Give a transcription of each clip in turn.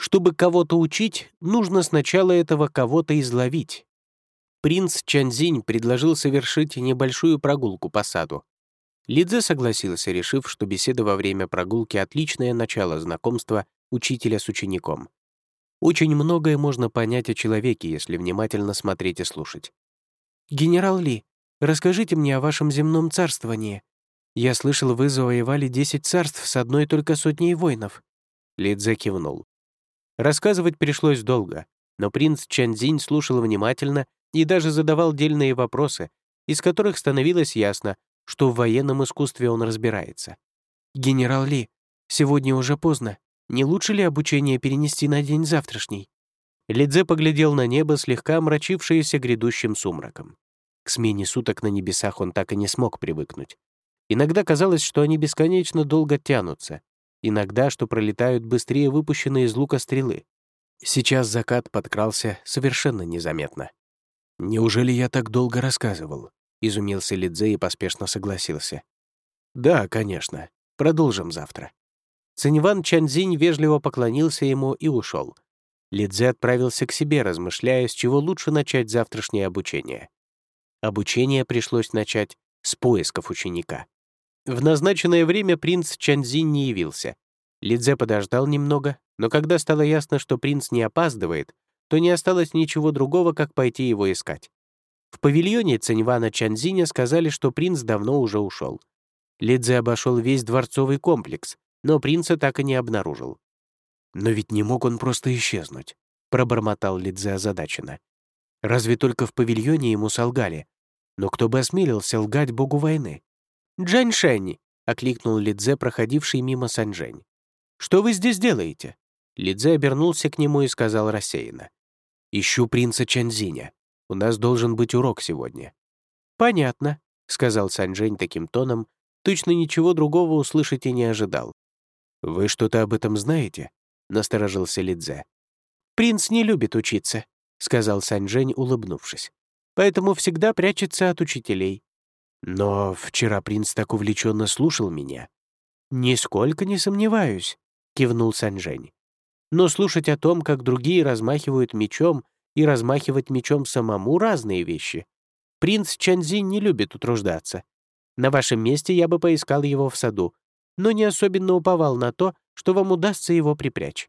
Чтобы кого-то учить, нужно сначала этого кого-то изловить. Принц Чанзинь предложил совершить небольшую прогулку по саду. Лидзе согласился, решив, что беседа во время прогулки — отличное начало знакомства учителя с учеником. Очень многое можно понять о человеке, если внимательно смотреть и слушать. «Генерал Ли, расскажите мне о вашем земном царствовании. Я слышал, вы завоевали 10 царств с одной только сотней воинов». Лидзе кивнул. Рассказывать пришлось долго, но принц Чанзинь слушал внимательно и даже задавал дельные вопросы, из которых становилось ясно, что в военном искусстве он разбирается. «Генерал Ли, сегодня уже поздно. Не лучше ли обучение перенести на день завтрашний?» Лидзе поглядел на небо, слегка омрачившееся грядущим сумраком. К смене суток на небесах он так и не смог привыкнуть. Иногда казалось, что они бесконечно долго тянутся, иногда, что пролетают быстрее выпущенные из лука стрелы. Сейчас закат подкрался совершенно незаметно. «Неужели я так долго рассказывал?» — изумился Лидзе и поспешно согласился. «Да, конечно. Продолжим завтра». Циньван Чанзинь вежливо поклонился ему и ушел. Лидзе отправился к себе, размышляя, с чего лучше начать завтрашнее обучение. Обучение пришлось начать с поисков ученика. В назначенное время принц Чанзинь не явился. Лидзе подождал немного, но когда стало ясно, что принц не опаздывает, то не осталось ничего другого, как пойти его искать. В павильоне Циньвана Чанзиня сказали, что принц давно уже ушел. Лидзе обошел весь дворцовый комплекс, но принца так и не обнаружил. «Но ведь не мог он просто исчезнуть», — пробормотал Лидзе озадаченно. «Разве только в павильоне ему солгали? Но кто бы осмелился лгать богу войны?» «Джань окликнул Лидзе, проходивший мимо Санжень. «Что вы здесь делаете?» Лидзе обернулся к нему и сказал рассеянно. «Ищу принца Чанзиня. У нас должен быть урок сегодня». «Понятно», — сказал Санжень таким тоном, точно ничего другого услышать и не ожидал. «Вы что-то об этом знаете?» — насторожился Лидзе. «Принц не любит учиться», — сказал Санжень, улыбнувшись. «Поэтому всегда прячется от учителей». «Но вчера принц так увлеченно слушал меня». «Нисколько не сомневаюсь», — кивнул Санжень. «Но слушать о том, как другие размахивают мечом, и размахивать мечом самому — разные вещи. Принц Чанзин не любит утруждаться. На вашем месте я бы поискал его в саду, но не особенно уповал на то, что вам удастся его припрячь.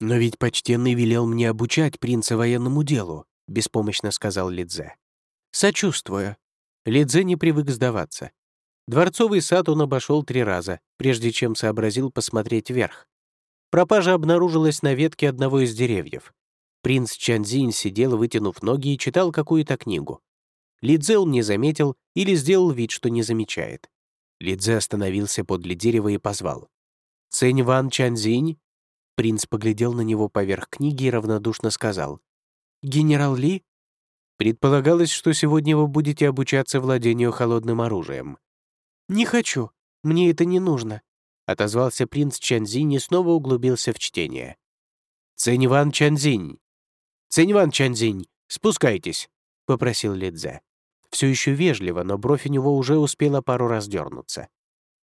«Но ведь почтенный велел мне обучать принца военному делу», — беспомощно сказал Лидзе. «Сочувствую». Лидзе не привык сдаваться. Дворцовый сад он обошел три раза, прежде чем сообразил посмотреть вверх. Пропажа обнаружилась на ветке одного из деревьев. Принц Чанзинь сидел, вытянув ноги, и читал какую-то книгу. Лидзе он не заметил или сделал вид, что не замечает. Лидзе остановился подле дерева и позвал. «Цэнь Ван Чанзинь?» Принц поглядел на него поверх книги и равнодушно сказал. «Генерал Ли?» «Предполагалось, что сегодня вы будете обучаться владению холодным оружием». «Не хочу. Мне это не нужно», — отозвался принц Чанзинь и снова углубился в чтение. «Цэнь Ван Чанзинь!» «Цэнь Ван Чанзинь, спускайтесь», — попросил Лидзе все еще вежливо, но бровь у него уже успела пару раз дернуться.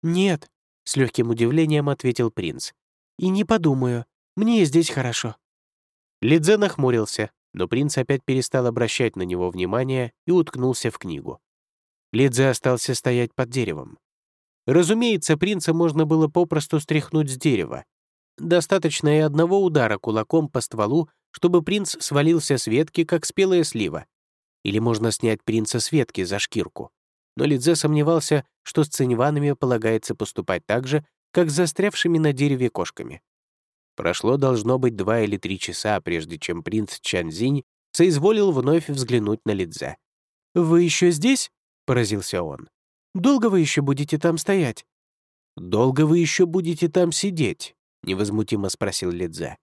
«Нет», — с легким удивлением ответил принц. «И не подумаю. Мне здесь хорошо». Лидзе нахмурился, но принц опять перестал обращать на него внимание и уткнулся в книгу. Лидзе остался стоять под деревом. Разумеется, принца можно было попросту стряхнуть с дерева. Достаточно и одного удара кулаком по стволу, чтобы принц свалился с ветки, как спелая слива, или можно снять принца с ветки за шкирку. Но Лидзе сомневался, что с циньванами полагается поступать так же, как с застрявшими на дереве кошками. Прошло должно быть два или три часа, прежде чем принц Чанзинь соизволил вновь взглянуть на Лидзе. «Вы еще здесь?» — поразился он. «Долго вы еще будете там стоять?» «Долго вы еще будете там сидеть?» — невозмутимо спросил Лидзе.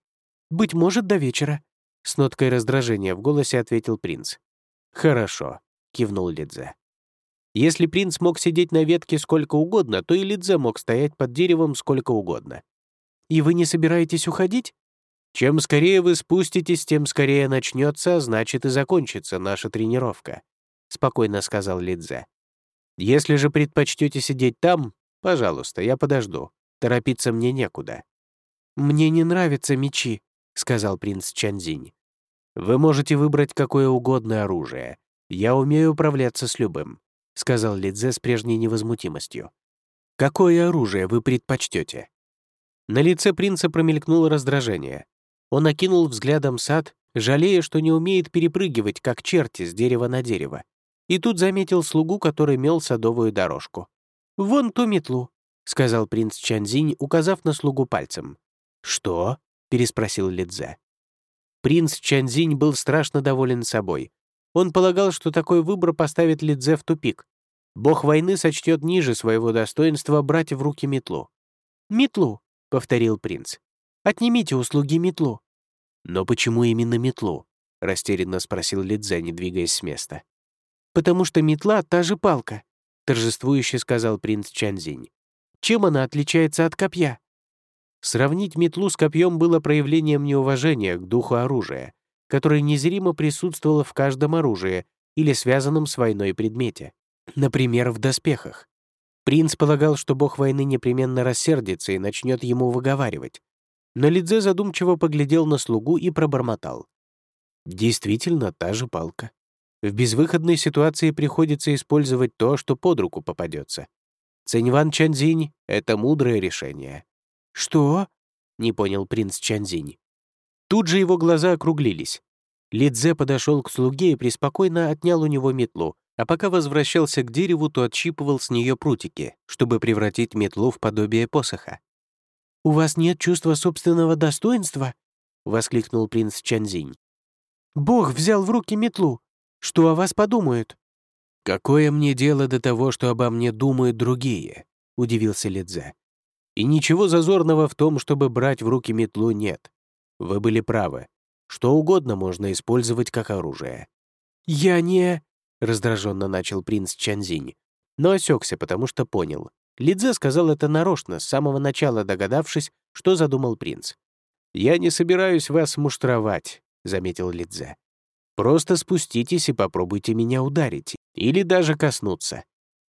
«Быть может, до вечера», — с ноткой раздражения в голосе ответил принц. «Хорошо», — кивнул Лидзе. Если принц мог сидеть на ветке сколько угодно, то и Лидзе мог стоять под деревом сколько угодно. «И вы не собираетесь уходить?» «Чем скорее вы спуститесь, тем скорее начнется, значит и закончится наша тренировка», — спокойно сказал Лидзе. «Если же предпочтете сидеть там, пожалуйста, я подожду. Торопиться мне некуда». «Мне не нравятся мечи», сказал принц Чанзинь. «Вы можете выбрать какое угодно оружие. Я умею управляться с любым», — сказал Лидзе с прежней невозмутимостью. «Какое оружие вы предпочтете?» На лице принца промелькнуло раздражение. Он окинул взглядом сад, жалея, что не умеет перепрыгивать, как черти, с дерева на дерево. И тут заметил слугу, который мел садовую дорожку. «Вон ту метлу», — сказал принц Чанзинь, указав на слугу пальцем. «Что?» — переспросил Лидзе. Принц Чанзинь был страшно доволен собой. Он полагал, что такой выбор поставит Лидзе в тупик. Бог войны сочтет ниже своего достоинства брать в руки метлу. «Метлу», — повторил принц. «Отнимите услуги метлу». «Но почему именно метлу?» — растерянно спросил Лидзе, не двигаясь с места. «Потому что метла — та же палка», — торжествующе сказал принц Чанзинь. «Чем она отличается от копья?» Сравнить метлу с копьем было проявлением неуважения к духу оружия, которое незримо присутствовало в каждом оружии или связанном с войной предмете, например, в доспехах. Принц полагал, что бог войны непременно рассердится и начнет ему выговаривать. Но Лидзе задумчиво поглядел на слугу и пробормотал. Действительно, та же палка. В безвыходной ситуации приходится использовать то, что под руку попадется. Циньван Чанзинь — это мудрое решение. «Что?» — не понял принц Чанзинь. Тут же его глаза округлились. Лидзе подошел к слуге и преспокойно отнял у него метлу, а пока возвращался к дереву, то отщипывал с нее прутики, чтобы превратить метлу в подобие посоха. «У вас нет чувства собственного достоинства?» — воскликнул принц Чанзинь. «Бог взял в руки метлу. Что о вас подумают?» «Какое мне дело до того, что обо мне думают другие?» — удивился Лидзе. «И ничего зазорного в том, чтобы брать в руки метлу, нет. Вы были правы. Что угодно можно использовать как оружие». «Я не...» — раздраженно начал принц Чанзинь, но осекся, потому что понял. Лидзе сказал это нарочно, с самого начала догадавшись, что задумал принц. «Я не собираюсь вас муштровать», — заметил Лидзе. «Просто спуститесь и попробуйте меня ударить, или даже коснуться.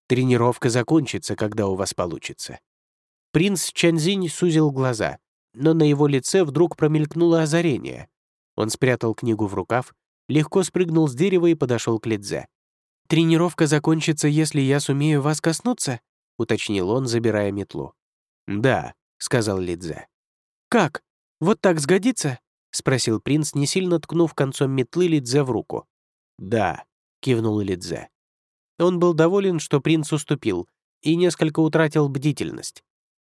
Тренировка закончится, когда у вас получится». Принц Чанзинь сузил глаза, но на его лице вдруг промелькнуло озарение. Он спрятал книгу в рукав, легко спрыгнул с дерева и подошел к Лидзе. «Тренировка закончится, если я сумею вас коснуться?» — уточнил он, забирая метлу. «Да», — сказал Лидзе. «Как? Вот так сгодится?» — спросил принц, не сильно ткнув концом метлы Лидзе в руку. «Да», — кивнул Лидзе. Он был доволен, что принц уступил, и несколько утратил бдительность.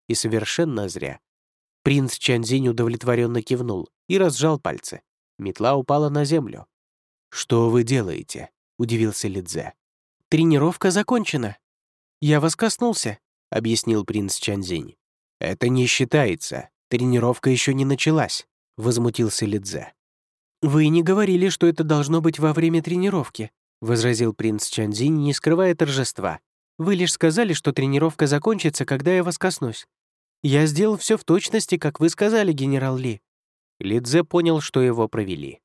И совершенно зря. Принц Чанзинь удовлетворенно кивнул и разжал пальцы. Метла упала на землю. «Что вы делаете?» — удивился Лидзе. «Тренировка закончена. Я вас коснулся», — объяснил принц Чанзинь. «Это не считается. Тренировка еще не началась», — возмутился Лидзе. «Вы не говорили, что это должно быть во время тренировки», — возразил принц Чанзинь, не скрывая торжества. «Вы лишь сказали, что тренировка закончится, когда я вас коснусь. Я сделал все в точности, как вы сказали, генерал Ли». Лидзе понял, что его провели.